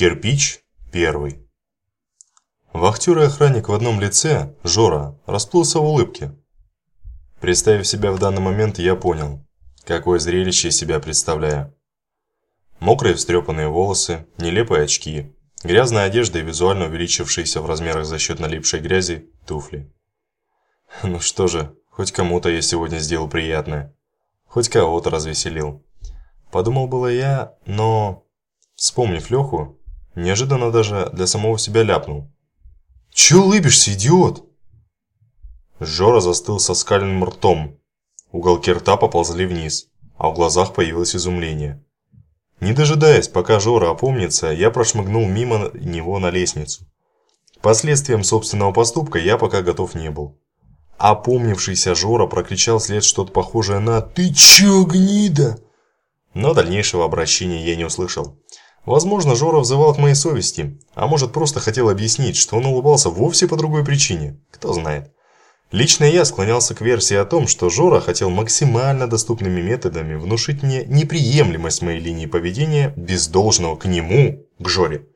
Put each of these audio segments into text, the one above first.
Кирпич первый. Вахтер и охранник в одном лице, Жора, расплылся в улыбке. Представив себя в данный момент, я понял, какое зрелище из себя представляю. Мокрые встрепанные волосы, нелепые очки, грязная одежда и визуально увеличившиеся в размерах за счет налипшей грязи туфли. Ну что же, хоть кому-то я сегодня сделал приятное. Хоть кого-то развеселил. Подумал было я, но, вспомнив Леху, неожиданно даже для самого себя ляпнул. «Чё улыбишься, идиот?» Жора застыл со скальным ртом. Уголки рта поползли вниз, а в глазах появилось изумление. Не дожидаясь, пока Жора опомнится, я прошмыгнул мимо него на лестницу. Последствиям собственного поступка я пока готов не был. Опомнившийся Жора прокричал вслед что-то похожее на «Ты чё, гнида?» Но дальнейшего обращения я не услышал. Возможно, Жора взывал к моей совести, а может просто хотел объяснить, что он улыбался вовсе по другой причине, кто знает. Лично я склонялся к версии о том, что Жора хотел максимально доступными методами внушить мне неприемлемость моей линии поведения без должного к нему, к Жоре,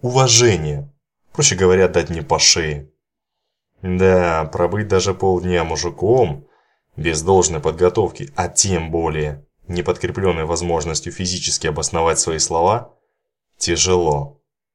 уважения. Проще говоря, дать мне по шее. Да, пробыть даже полдня мужиком, без должной подготовки, а тем более не подкрепленной возможностью физически обосновать свои слова, тяжело.